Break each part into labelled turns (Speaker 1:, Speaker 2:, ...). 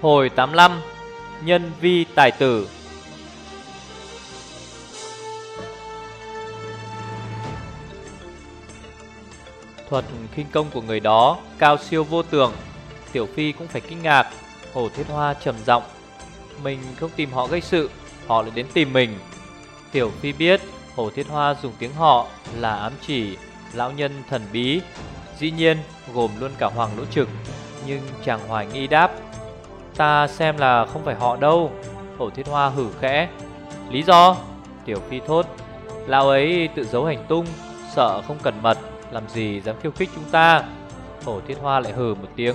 Speaker 1: Hồi 85 Nhân vi tài tử. Thuật khinh công của người đó cao siêu vô tường, Tiểu Phi cũng phải kinh ngạc, Hồ Thiết Hoa trầm giọng. Mình không tìm họ gây sự, Họ lại đến tìm mình. Tiểu Phi biết Hồ Thiết Hoa dùng tiếng họ là ám chỉ, Lão nhân thần bí. Dĩ nhiên, gồm luôn cả Hoàng Lỗ Trực, Nhưng chàng hoài nghi đáp. Ta xem là không phải họ đâu. Hổ thiết hoa hử khẽ. Lý do? Tiểu phi thốt. Lão ấy tự giấu hành tung, Sợ không cần mật, Làm gì dám khiêu khích chúng ta? Hổ thiết hoa lại hừ một tiếng.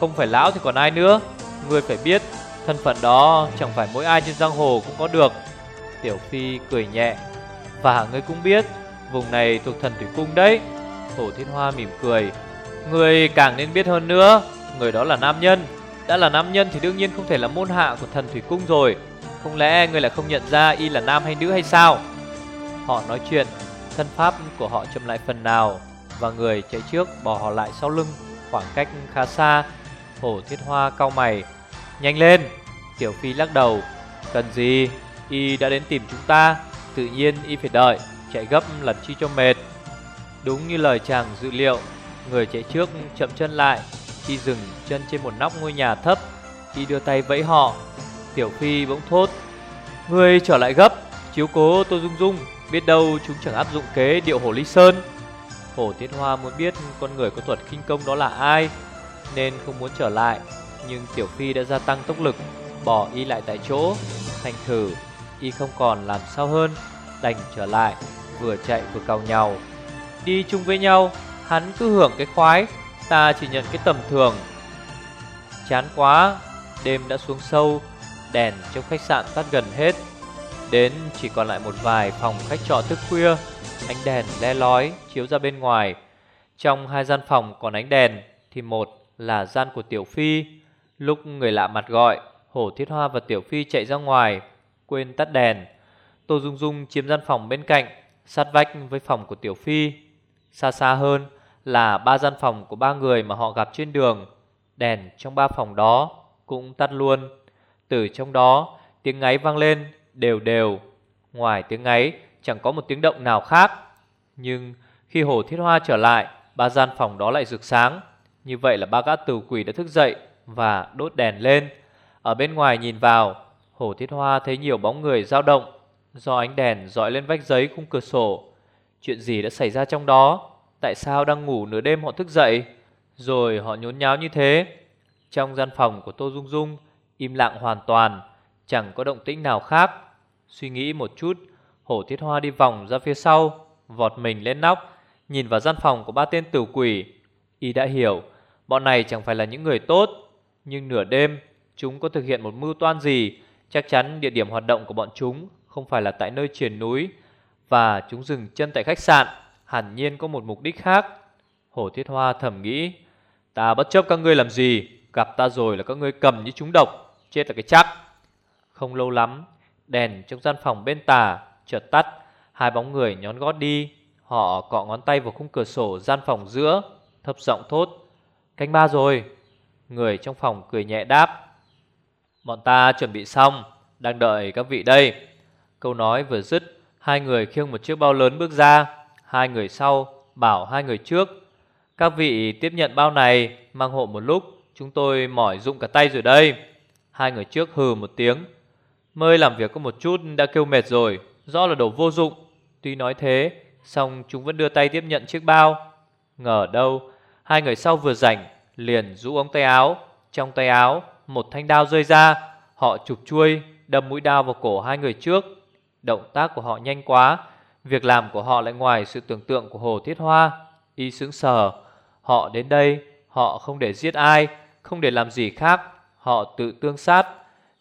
Speaker 1: Không phải lão thì còn ai nữa? Ngươi phải biết, Thân phận đó chẳng phải mỗi ai trên giang hồ cũng có được. Tiểu phi cười nhẹ. Và ngươi cũng biết, Vùng này thuộc thần thủy cung đấy. Hổ thiết hoa mỉm cười. Ngươi càng nên biết hơn nữa, Người đó là nam nhân đã là nam nhân thì đương nhiên không thể là môn hạ của thần thủy cung rồi. Không lẽ người lại không nhận ra y là nam hay nữ hay sao? Họ nói chuyện, Thân pháp của họ chậm lại phần nào Và người chạy trước bỏ họ lại sau lưng, Khoảng cách khá xa. Hổ thiết hoa cau mày, Nhanh lên! Tiểu Phi lắc đầu, Cần gì? Y đã đến tìm chúng ta, Tự nhiên Y phải đợi, Chạy gấp lần chi cho mệt. Đúng như lời chàng dự liệu, Người chạy trước chậm chân lại khi dừng chân trên một nóc ngôi nhà thấp Y đưa tay vẫy họ, Tiểu Phi bỗng thốt, Ngươi trở lại gấp, Chiếu cố Tô Dung Dung, Biết đâu chúng chẳng áp dụng kế điệu Hồ Ly Sơn. Hồ Tiết Hoa muốn biết con người có thuật kinh công đó là ai, Nên không muốn trở lại, Nhưng Tiểu Phi đã gia tăng tốc lực, Bỏ y lại tại chỗ, Thành thử, Y không còn làm sao hơn, Đành trở lại, Vừa chạy vừa cào nhau Đi chung với nhau, Hắn cứ hưởng cái khoái. Ta chỉ nhận cái tầm thường. Chán quá, Đêm đã xuống sâu, Đèn trong khách sạn tắt gần hết. Đến chỉ còn lại một vài phòng khách trọ thức khuya, Ánh đèn le lói chiếu ra bên ngoài. Trong hai gian phòng còn ánh đèn, Thì một là gian của Tiểu Phi. Lúc người lạ mặt gọi Hổ Thiết Hoa và Tiểu Phi chạy ra ngoài, Quên tắt đèn. Tô Dung Dung chiếm gian phòng bên cạnh, Sát vách với phòng của Tiểu Phi. Xa xa hơn là ba gian phòng của ba người mà họ gặp trên đường. Đèn trong ba phòng đó cũng tắt luôn. Từ trong đó, tiếng ngáy vang lên đều đều. Ngoài tiếng ngáy, chẳng có một tiếng động nào khác. Nhưng khi Hồ Thiết Hoa trở lại, ba gian phòng đó lại rực sáng. Như vậy là ba gã tử quỷ đã thức dậy và đốt đèn lên. Ở bên ngoài nhìn vào, Hồ Thiết Hoa thấy nhiều bóng người dao động do ánh đèn dọi lên vách giấy khung cửa sổ. Chuyện gì đã xảy ra trong đó? Tại sao đang ngủ nửa đêm họ thức dậy? Rồi họ nhốn nháo như thế. Trong gian phòng của Tô Dung Dung, Im lặng hoàn toàn, Chẳng có động tĩnh nào khác. Suy nghĩ một chút, Hổ Thiết Hoa đi vòng ra phía sau, Vọt mình lên nóc, Nhìn vào gian phòng của ba tên tử quỷ. Y đã hiểu, Bọn này chẳng phải là những người tốt, Nhưng nửa đêm, Chúng có thực hiện một mưu toan gì, Chắc chắn địa điểm hoạt động của bọn chúng Không phải là tại nơi triển núi, Và chúng dừng chân tại khách sạn hẳn nhiên có một mục đích khác. Hổ Thiết Hoa thầm nghĩ, ta bất chấp các ngươi làm gì, gặp ta rồi là các ngươi cầm như chúng độc, chết là cái chắc. Không lâu lắm, đèn trong gian phòng bên tà chợt tắt, hai bóng người nhón gót đi, họ cọ ngón tay vào khung cửa sổ gian phòng giữa, thấp giọng thốt, canh ba rồi. Người trong phòng cười nhẹ đáp, bọn ta chuẩn bị xong, đang đợi các vị đây. Câu nói vừa dứt, hai người khiêng một chiếc bao lớn bước ra, Hai người sau bảo hai người trước, Các vị tiếp nhận bao này, Mang hộ một lúc, Chúng tôi mỏi dụng cả tay rồi đây. Hai người trước hừ một tiếng mới làm việc có một chút đã kêu mệt rồi, Rõ là đồ vô dụng. Tuy nói thế Xong chúng vẫn đưa tay tiếp nhận chiếc bao. Ngờ đâu, Hai người sau vừa rảnh, Liền rũ ống tay áo. Trong tay áo, Một thanh đao rơi ra, Họ chụp chuôi Đâm mũi đao vào cổ hai người trước. Động tác của họ nhanh quá Việc làm của họ lại ngoài sự tưởng tượng của Hồ Thiết Hoa. Y sướng sờ. Họ đến đây, Họ không để giết ai, Không để làm gì khác, Họ tự tương sát.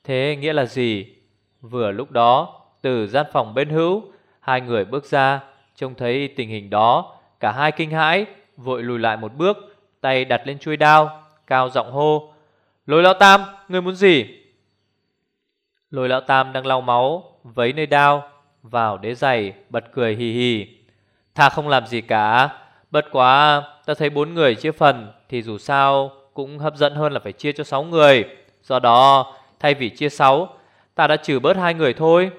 Speaker 1: Thế nghĩa là gì? Vừa lúc đó, Từ gian phòng bên hữu, Hai người bước ra, Trông thấy tình hình đó. Cả hai kinh hãi, Vội lùi lại một bước, Tay đặt lên chuôi đao, Cao giọng hô, Lôi lão tam, Ngươi muốn gì? Lôi lão tam đang lau máu, Vấy nơi đao vào đế giày, bật cười hì hì. Tha không làm gì cả, Bất quá ta thấy bốn người chia phần, Thì dù sao cũng hấp dẫn hơn là phải chia cho sáu người. Do đó, thay vì chia sáu, Ta đã trừ bớt hai người thôi.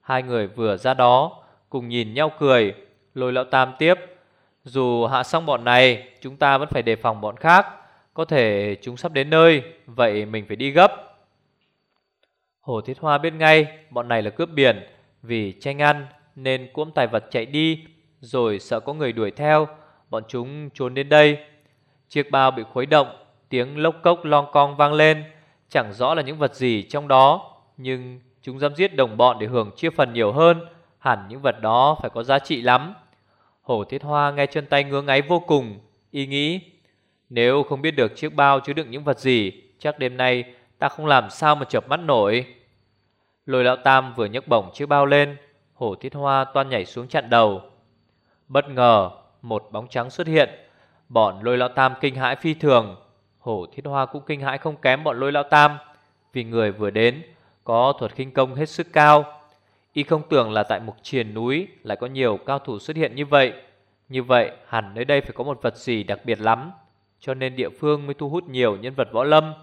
Speaker 1: Hai người vừa ra đó, Cùng nhìn nhau cười, Lôi lão tam tiếp. Dù hạ xong bọn này, Chúng ta vẫn phải đề phòng bọn khác. Có thể chúng sắp đến nơi, Vậy mình phải đi gấp. Hồ Thiết Hoa biết ngay, Bọn này là cướp biển. Vì tranh ăn, nên cuỗm tài vật chạy đi, Rồi sợ có người đuổi theo, Bọn chúng trốn đến đây. Chiếc bao bị khuấy động, Tiếng lốc cốc lon cong vang lên, Chẳng rõ là những vật gì trong đó, Nhưng chúng dám giết đồng bọn để hưởng chia phần nhiều hơn, Hẳn những vật đó phải có giá trị lắm. Hổ Thiết Hoa nghe chân tay ngứa ngáy vô cùng, Y nghĩ, Nếu không biết được chiếc bao chứa đựng những vật gì, Chắc đêm nay ta không làm sao mà chợp mắt nổi. Lôi lão tam vừa nhấc bổng chiếc bao lên, Hổ Thiết Hoa toan nhảy xuống chặn đầu. Bất ngờ, Một bóng trắng xuất hiện, Bọn lôi lão tam kinh hãi phi thường. Hổ Thiết Hoa cũng kinh hãi không kém bọn lôi lão tam, Vì người vừa đến Có thuật khinh công hết sức cao. Y không tưởng là tại mục triền núi Lại có nhiều cao thủ xuất hiện như vậy. Như vậy, hẳn nơi đây phải có một vật gì đặc biệt lắm, Cho nên địa phương mới thu hút nhiều nhân vật võ lâm.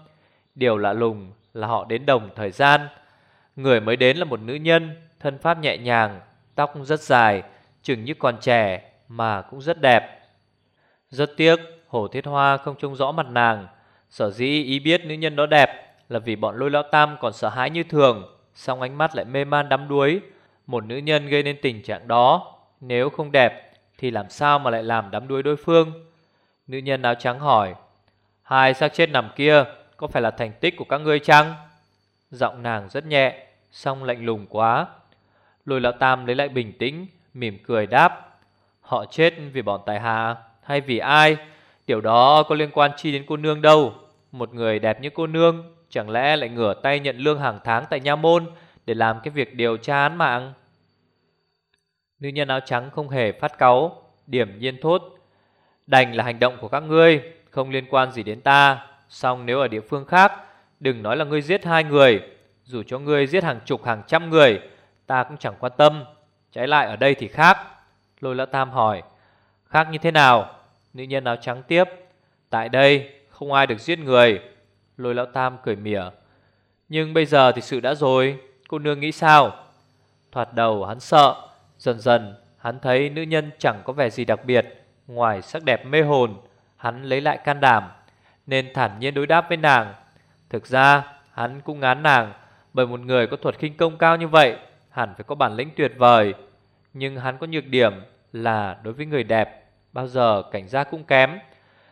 Speaker 1: Điều lạ lùng là họ đến đồng thời gian Người mới đến là một nữ nhân, Thân pháp nhẹ nhàng, Tóc rất dài, Chừng như còn trẻ Mà cũng rất đẹp. Rất tiếc Hổ Thiết Hoa không trông rõ mặt nàng. Sở dĩ ý biết nữ nhân đó đẹp Là vì bọn lôi lão tam còn sợ hãi như thường Xong ánh mắt lại mê man đắm đuối. Một nữ nhân gây nên tình trạng đó, Nếu không đẹp Thì làm sao mà lại làm đắm đuối đối phương? Nữ nhân áo trắng hỏi, Hai xác chết nằm kia, Có phải là thành tích của các ngươi chăng? Giọng nàng rất nhẹ Xong lạnh lùng quá. Lôi lão tam lấy lại bình tĩnh, Mỉm cười đáp, Họ chết vì bọn tài hà Hay vì ai? Điều đó có liên quan chi đến cô nương đâu? Một người đẹp như cô nương, Chẳng lẽ lại ngửa tay nhận lương hàng tháng tại nha môn Để làm cái việc điều tra án mạng? Nữ nhân áo trắng không hề phát cáu, Điểm nhiên thốt, Đành là hành động của các ngươi, Không liên quan gì đến ta. Xong nếu ở địa phương khác, Đừng nói là ngươi giết hai người dù cho ngươi giết hàng chục, hàng trăm người, Ta cũng chẳng quan tâm. Trái lại ở đây thì khác. Lôi lão tam hỏi, Khác như thế nào? Nữ nhân áo trắng tiếp, Tại đây không ai được giết người. Lôi lão tam cười mỉa, Nhưng bây giờ thì sự đã rồi, Cô nương nghĩ sao? Thoạt đầu hắn sợ, Dần dần hắn thấy nữ nhân chẳng có vẻ gì đặc biệt, Ngoài sắc đẹp mê hồn, Hắn lấy lại can đảm, Nên thản nhiên đối đáp với nàng. Thực ra hắn cũng ngán nàng bởi một người có thuật khinh công cao như vậy, Hẳn phải có bản lĩnh tuyệt vời. Nhưng hắn có nhược điểm là đối với người đẹp, Bao giờ cảnh giác cũng kém.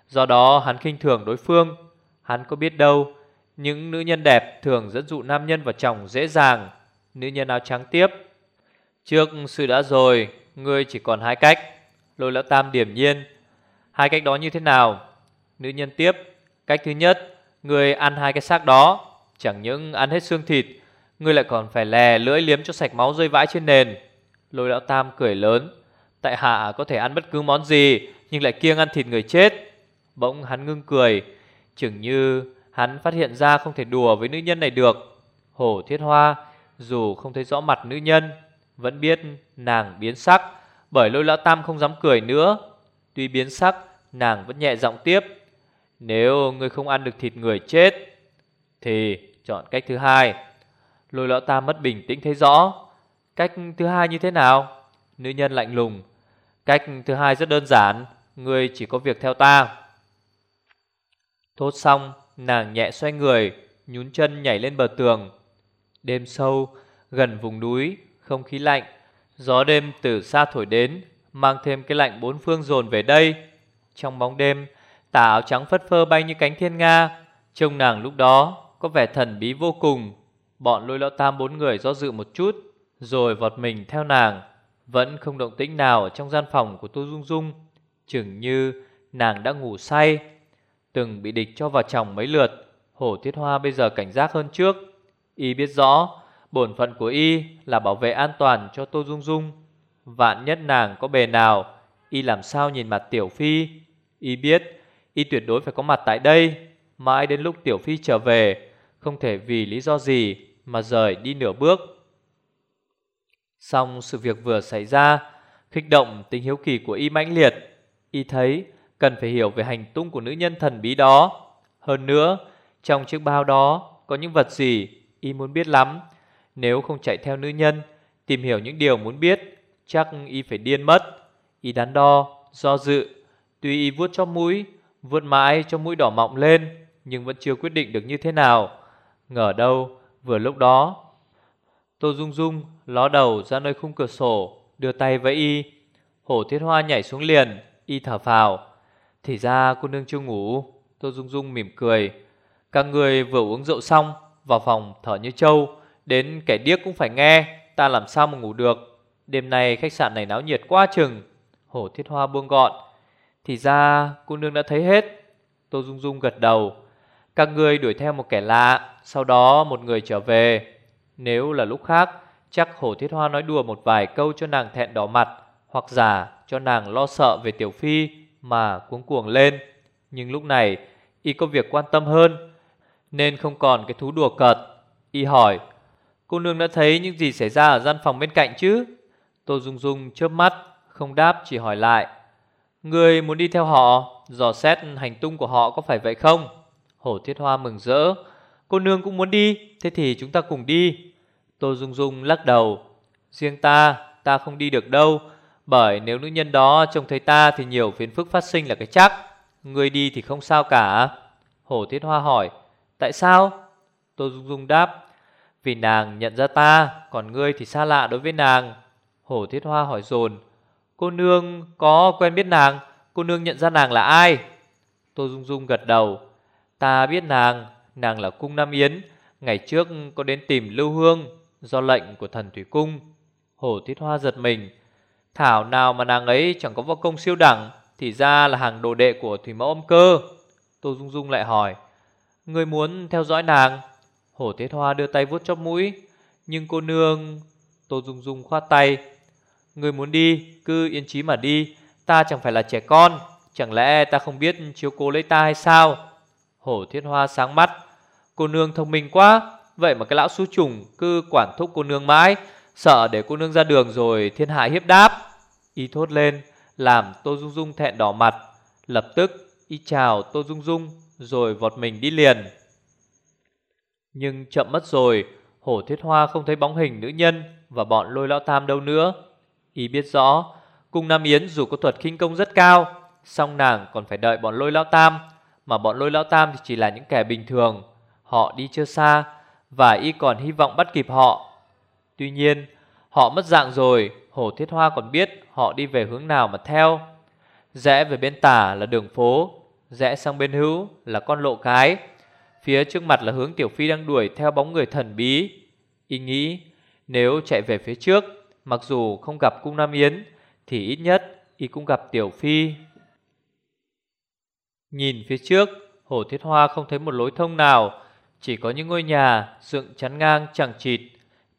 Speaker 1: Do đó hắn khinh thường đối phương. Hắn có biết đâu, Những nữ nhân đẹp thường dẫn dụ nam nhân vào chồng dễ dàng, Nữ nhân áo trắng tiếp. Trước sự đã rồi, Ngươi chỉ còn hai cách. Lôi lão tam điểm nhiên. Hai cách đó như thế nào? Nữ nhân tiếp. Cách thứ nhất, Ngươi ăn hai cái xác đó. Chẳng những ăn hết xương thịt Ngươi lại còn phải lè lưỡi liếm cho sạch máu rơi vãi trên nền. Lôi lão tam cười lớn, Tại hạ có thể ăn bất cứ món gì, Nhưng lại kiêng ăn thịt người chết. Bỗng hắn ngưng cười, Chừng như hắn phát hiện ra không thể đùa với nữ nhân này được. Hổ thiết hoa, Dù không thấy rõ mặt nữ nhân, Vẫn biết nàng biến sắc, Bởi lôi lão tam không dám cười nữa. Tuy biến sắc, Nàng vẫn nhẹ giọng tiếp, Nếu ngươi không ăn được thịt người chết, Thì chọn cách thứ hai. Lôi lão ta mất bình tĩnh thấy rõ. Cách thứ hai như thế nào? Nữ nhân lạnh lùng. Cách thứ hai rất đơn giản. Ngươi chỉ có việc theo ta. Thốt xong, nàng nhẹ xoay người, nhún chân nhảy lên bờ tường. Đêm sâu, gần vùng núi, không khí lạnh, gió đêm từ xa thổi đến, mang thêm cái lạnh bốn phương dồn về đây. Trong bóng đêm, tà áo trắng phất phơ bay như cánh thiên nga, trông nàng lúc đó có vẻ thần bí vô cùng. Bọn lôi lão tam bốn người do dự một chút, rồi vọt mình theo nàng, vẫn không động tĩnh nào trong gian phòng của Tô Dung Dung, chừng như nàng đã ngủ say từng bị địch cho vào chồng mấy lượt. Hổ Thiết Hoa bây giờ cảnh giác hơn trước. Y biết rõ, bổn phận của Y là bảo vệ an toàn cho Tô Dung Dung. Vạn nhất nàng có bề nào, Y làm sao nhìn mặt Tiểu Phi. Y biết, Y tuyệt đối phải có mặt tại đây. Mãi đến lúc Tiểu Phi trở về, không thể vì lý do gì mà rời đi nửa bước. Xong sự việc vừa xảy ra, kích động tính hiếu kỳ của Y mãnh liệt. Y thấy cần phải hiểu về hành tung của nữ nhân thần bí đó. Hơn nữa, trong chiếc bao đó có những vật gì y muốn biết lắm. Nếu không chạy theo nữ nhân, tìm hiểu những điều muốn biết, chắc y phải điên mất. Y đắn đo, do dự, tuy y vuốt cho mũi, vuốt mãi cho mũi đỏ mọng lên, nhưng vẫn chưa quyết định được như thế nào. Ngờ đâu, vừa lúc đó, Tô Dung Dung ló đầu ra nơi khung cửa sổ, đưa tay với y. Hổ Thiết Hoa nhảy xuống liền, y thở phào. Thì ra cô nương chưa ngủ. Tô Dung Dung mỉm cười. Các người vừa uống rượu xong, vào phòng thở như trâu, đến kẻ điếc cũng phải nghe, ta làm sao mà ngủ được. Đêm nay khách sạn này náo nhiệt quá chừng. Hổ Thiết Hoa buông gọn. Thì ra cô nương đã thấy hết. Tô Dung Dung gật đầu. Các người đuổi theo một kẻ lạ, sau đó một người trở về. Nếu là lúc khác, chắc Hổ Thiết Hoa nói đùa một vài câu cho nàng thẹn đỏ mặt, hoặc giả cho nàng lo sợ về Tiểu Phi mà cuống cuồng lên. Nhưng lúc này, y có việc quan tâm hơn, nên không còn cái thú đùa cợt. Y hỏi, cô nương đã thấy những gì xảy ra ở gian phòng bên cạnh chứ? Tô Dung Dung chớp mắt, không đáp chỉ hỏi lại. Người muốn đi theo họ, dò xét hành tung của họ có phải vậy không? Hổ Thiết Hoa mừng rỡ. Cô nương cũng muốn đi, thế thì chúng ta cùng đi. Tô Dung Dung lắc đầu. Riêng ta, ta không đi được đâu. Bởi nếu nữ nhân đó trông thấy ta thì nhiều phiền phức phát sinh là cái chắc. Người đi thì không sao cả. Hổ Thiết Hoa hỏi. Tại sao? Tô Dung Dung đáp. Vì nàng nhận ra ta, còn ngươi thì xa lạ đối với nàng. Hổ Thiết Hoa hỏi dồn. Cô nương có quen biết nàng, cô nương nhận ra nàng là ai? Tô Dung Dung gật đầu. Ta biết nàng, nàng là Cung Nam Yến, ngày trước có đến tìm Lưu Hương do lệnh của thần Thủy Cung. hồ Thiết Hoa giật mình. Thảo nào mà nàng ấy chẳng có võ công siêu đẳng, thì ra là hàng đồ đệ của Thủy Mẫu Âm Cơ. Tô Dung Dung lại hỏi, người muốn theo dõi nàng? hồ Thiết Hoa đưa tay vuốt chóp mũi, nhưng cô nương... Tô Dung Dung khoát tay, người muốn đi, cứ yên chí mà đi, ta chẳng phải là trẻ con, chẳng lẽ ta không biết chiếu cố lấy ta hay sao? Hổ Thiết Hoa sáng mắt, cô nương thông minh quá, vậy mà cái lão xú trùng cứ quản thúc cô nương mãi, sợ để cô nương ra đường rồi thiên hạ hiếp đáp. Y thốt lên, làm Tô Dung Dung thẹn đỏ mặt, lập tức y chào Tô Dung Dung rồi vọt mình đi liền. Nhưng chậm mất rồi, Hổ Thiết Hoa không thấy bóng hình nữ nhân và bọn lôi lão tam đâu nữa. Y biết rõ, cung Nam Yến dù có thuật khinh công rất cao, song nàng còn phải đợi bọn lôi lão tam, mà bọn lôi lão tam thì chỉ là những kẻ bình thường. Họ đi chưa xa, và y còn hy vọng bắt kịp họ. Tuy nhiên, họ mất dạng rồi, Hổ Thiết Hoa còn biết họ đi về hướng nào mà theo. Rẽ về bên tả là đường phố, rẽ sang bên hữu là con lộ cái. Phía trước mặt là hướng Tiểu Phi đang đuổi theo bóng người thần bí. Y nghĩ nếu chạy về phía trước, mặc dù không gặp cung Nam Yến, thì ít nhất y cũng gặp Tiểu Phi. Nhìn phía trước, Hổ Thiết Hoa không thấy một lối thông nào, chỉ có những ngôi nhà dựng chắn ngang chẳng chịt.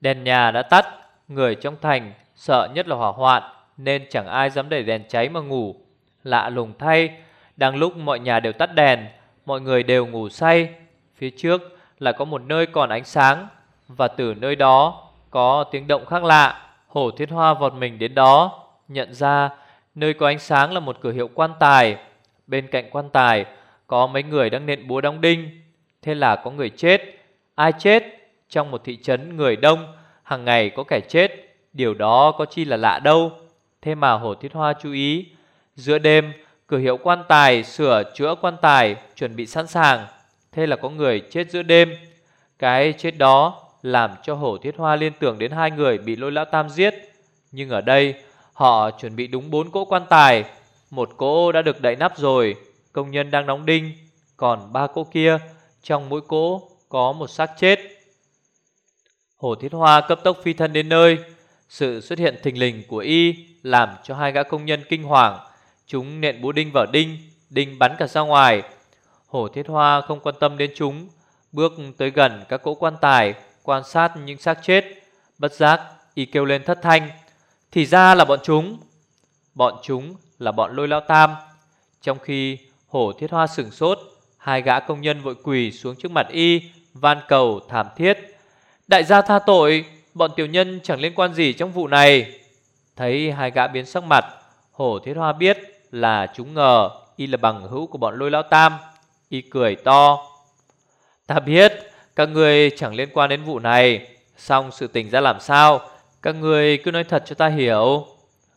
Speaker 1: Đèn nhà đã tắt, người trong thành sợ nhất là hỏa hoạn, nên chẳng ai dám để đèn cháy mà ngủ. Lạ lùng thay, đang lúc mọi nhà đều tắt đèn, mọi người đều ngủ say. Phía trước lại có một nơi còn ánh sáng, và từ nơi đó có tiếng động khác lạ. Hổ Thiết Hoa vọt mình đến đó, nhận ra nơi có ánh sáng là một cửa hiệu quan tài. Bên cạnh quan tài có mấy người đang nện búa đóng đinh. Thế là có người chết. Ai chết? Trong một thị trấn người đông, hàng ngày có kẻ chết. Điều đó có chi là lạ đâu. Thế mà Hổ Thiết Hoa chú ý. Giữa đêm, cửa hiệu quan tài sửa chữa quan tài chuẩn bị sẵn sàng. Thế là có người chết giữa đêm. Cái chết đó làm cho Hổ Thiết Hoa liên tưởng đến hai người bị lôi lão tam giết. Nhưng ở đây, họ chuẩn bị đúng bốn cỗ quan tài. Một cỗ đã được đậy nắp rồi, công nhân đang đóng đinh. Còn ba cỗ kia, trong mỗi cỗ có một xác chết. Hổ Thiết Hoa cấp tốc phi thân đến nơi. Sự xuất hiện thình lình của y làm cho hai gã công nhân kinh hoàng. Chúng nện búa đinh vào đinh, đinh bắn cả ra ngoài. Hổ Thiết Hoa không quan tâm đến chúng, bước tới gần các cỗ quan tài, quan sát những xác chết. Bất giác, y kêu lên thất thanh. Thì ra là bọn chúng. Bọn chúng là bọn lôi lao tam. Trong khi Hổ Thiết Hoa sửng sốt, hai gã công nhân vội quỳ xuống trước mặt y, van cầu thảm thiết. Đại gia tha tội, bọn tiểu nhân chẳng liên quan gì trong vụ này. Thấy hai gã biến sắc mặt, Hổ Thiết Hoa biết là chúng ngờ y là bằng hữu của bọn lôi lão tam. Y cười to. Ta biết, Các người chẳng liên quan đến vụ này Xong sự tình ra làm sao Các người cứ nói thật cho ta hiểu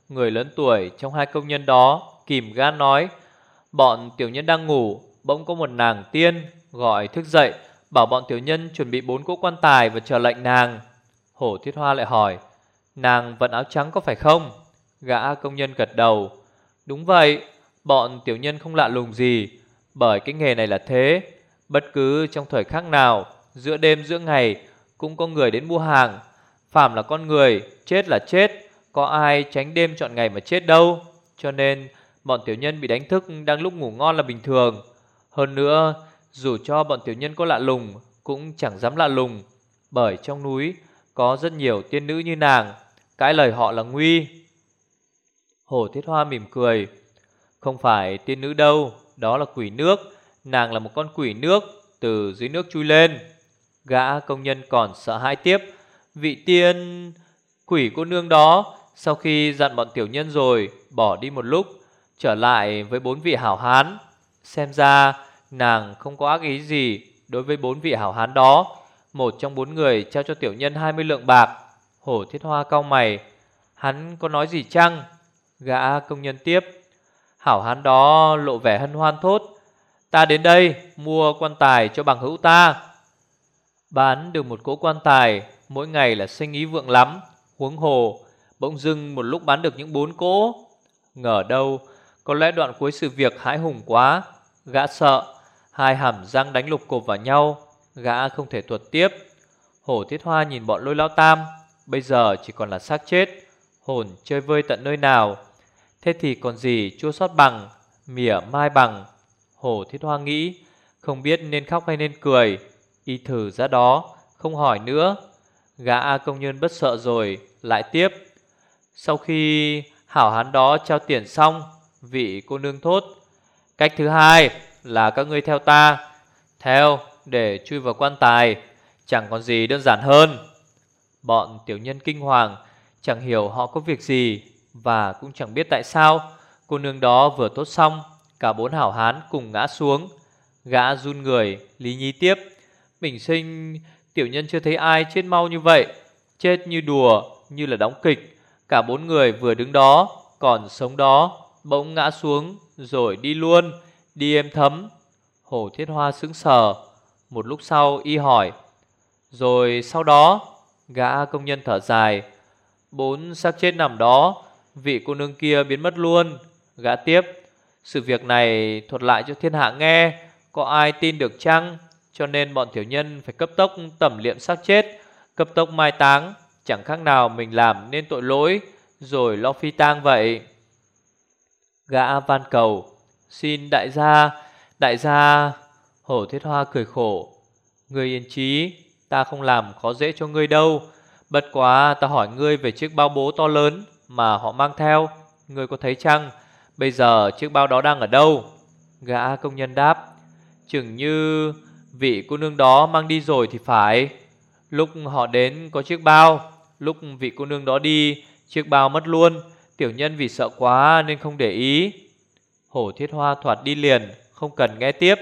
Speaker 1: Người lớn tuổi trong hai công nhân đó Kìm gan nói Bọn tiểu nhân đang ngủ Bỗng có một nàng tiên gọi thức dậy, Bảo bọn tiểu nhân chuẩn bị bốn cỗ quan tài Và chờ lệnh nàng. Hổ thiết hoa lại hỏi, Nàng vận áo trắng có phải không? Gã công nhân gật đầu, Đúng vậy, Bọn tiểu nhân không lạ lùng gì, Bởi cái nghề này là thế. Bất cứ trong thời khắc nào, Giữa đêm, giữa ngày, Cũng có người đến mua hàng. Phạm là con người, Chết là chết, Có ai tránh đêm chọn ngày mà chết đâu. Cho nên, bọn tiểu nhân bị đánh thức Đang lúc ngủ ngon là bình thường. Hơn nữa, Dù cho bọn tiểu nhân có lạ lùng, Cũng chẳng dám lạ lùng, Bởi trong núi Có rất nhiều tiên nữ như nàng, cãi lời họ là nguy. Hồ Thiết Hoa mỉm cười, Không phải tiên nữ đâu, Đó là quỷ nước, Nàng là một con quỷ nước Từ dưới nước chui lên. Gã công nhân còn sợ hãi tiếp, Vị tiên quỷ cô nương đó, Sau khi dặn bọn tiểu nhân rồi, Bỏ đi một lúc, Trở lại với bốn vị hảo hán. Xem ra nàng không có ác ý gì Đối với bốn vị hảo hán đó. Một trong bốn người trao cho tiểu nhân 20 lượng bạc. Hổ thiết hoa cao mày. Hắn có nói gì chăng? Gã công nhân tiếp. Hảo hán đó lộ vẻ hân hoan thốt. Ta đến đây mua quan tài cho bằng hữu ta. Bán được một cỗ quan tài, Mỗi ngày là sinh ý vượng lắm. Huống hồ, Bỗng dưng một lúc bán được những bốn cỗ. Ngờ đâu có lẽ đoạn cuối sự việc hãi hùng quá, Gã sợ, Hai hàm răng đánh lục cộp vào nhau, Gã không thể thuật tiếp. Hổ thiết hoa nhìn bọn lôi lao tam, Bây giờ chỉ còn là xác chết, Hồn chơi vơi tận nơi nào. Thế thì còn gì chua sót bằng, Mỉa mai bằng? Hổ thiết hoa nghĩ, Không biết nên khóc hay nên cười, Y thử ra đó, Không hỏi nữa. Gã công nhân bất sợ rồi, Lại tiếp. Sau khi hảo hán đó trao tiền xong Vị cô nương thốt. Cách thứ hai là các ngươi theo ta, Theo để chui vào quan tài, Chẳng còn gì đơn giản hơn. Bọn tiểu nhân kinh hoàng Chẳng hiểu họ có việc gì Và cũng chẳng biết tại sao Cô nương đó vừa tốt xong, Cả bốn hảo hán cùng ngã xuống, Gã run người, Lý Nhi tiếp. Bình sinh, tiểu nhân chưa thấy ai chết mau như vậy, Chết như đùa, Như là đóng kịch. Cả bốn người vừa đứng đó, Còn sống đó Bỗng ngã xuống Rồi đi luôn, Đi êm thấm. Hổ thiết hoa sững sờ. Một lúc sau y hỏi, Rồi sau đó? Gã công nhân thở dài, Bốn xác chết nằm đó, Vị cô nương kia biến mất luôn. Gã tiếp, Sự việc này thuật lại cho thiên hạ nghe, Có ai tin được chăng? Cho nên bọn tiểu nhân phải cấp tốc tẩm liệm xác chết, Cấp tốc mai táng. Chẳng khác nào mình làm nên tội lỗi, Rồi lo phi tang vậy. Gã van cầu. Xin đại gia Đại gia Hổ thiết hoa cười khổ. Người yên trí Ta không làm khó dễ cho ngươi đâu. Bất quá ta hỏi ngươi về chiếc bao bố to lớn Mà họ mang theo. Ngươi có thấy chăng? Bây giờ chiếc bao đó đang ở đâu? Gã công nhân đáp, Chừng như vị cô nương đó mang đi rồi thì phải. Lúc họ đến có chiếc bao, Lúc vị cô nương đó đi, Chiếc bao mất luôn. Tiểu nhân vì sợ quá nên không để ý. Hổ thiết hoa thoạt đi liền, Không cần nghe tiếp.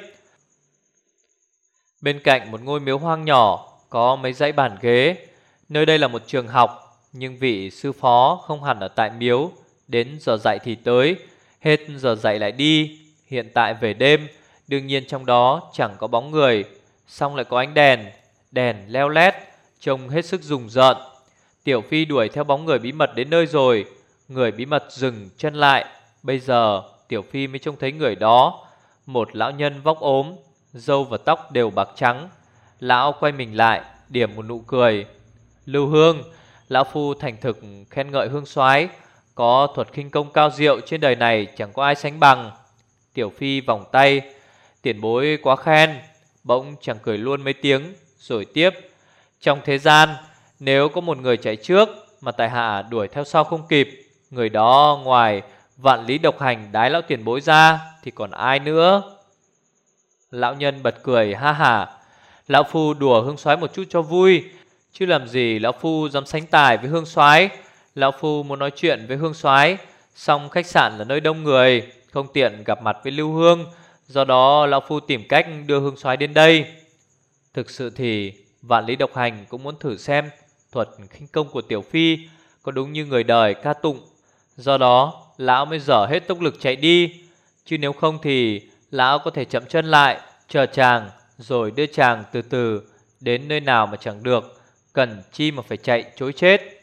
Speaker 1: Bên cạnh một ngôi miếu hoang nhỏ, Có mấy dãy bàn ghế. Nơi đây là một trường học, Nhưng vị sư phó không hẳn ở tại miếu. Đến giờ dạy thì tới, Hết giờ dạy lại đi. Hiện tại về đêm, Đương nhiên trong đó chẳng có bóng người. Xong lại có ánh đèn Đèn leo lét, Trông hết sức rùng rợn. Tiểu Phi đuổi theo bóng người bí mật đến nơi rồi. Người bí mật dừng chân lại. Bây giờ, Tiểu Phi mới trông thấy người đó. Một lão nhân vóc ốm Dâu và tóc đều bạc trắng. Lão quay mình lại, Điểm một nụ cười. Lưu Hương, Lão Phu thành thực khen ngợi Hương soái. Có thuật khinh công cao diệu trên đời này, Chẳng có ai sánh bằng. Tiểu Phi vòng tay, Tiền bối quá khen. Bỗng chẳng cười luôn mấy tiếng, Rồi tiếp. Trong thế gian, Nếu có một người chạy trước Mà tại hạ đuổi theo sau không kịp Người đó ngoài Vạn lý độc hành đái lão tiền bối ra, Thì còn ai nữa? Lão nhân bật cười, ha ha. Lão Phu đùa hương soái một chút cho vui, Chứ làm gì Lão Phu dám sánh tài với hương soái Lão Phu muốn nói chuyện với hương soái Xong khách sạn là nơi đông người, Không tiện gặp mặt với Lưu Hương. Do đó Lão Phu tìm cách đưa hương soái đến đây. Thực sự thì vạn lý độc hành cũng muốn thử xem thuật khinh công của Tiểu Phi có đúng như người đời ca tụng. Do đó, lão mới dở hết tốc lực chạy đi. Chứ nếu không thì lão có thể chậm chân lại, chờ chàng, rồi đưa chàng từ từ đến nơi nào mà chẳng được. Cần chi mà phải chạy chối chết.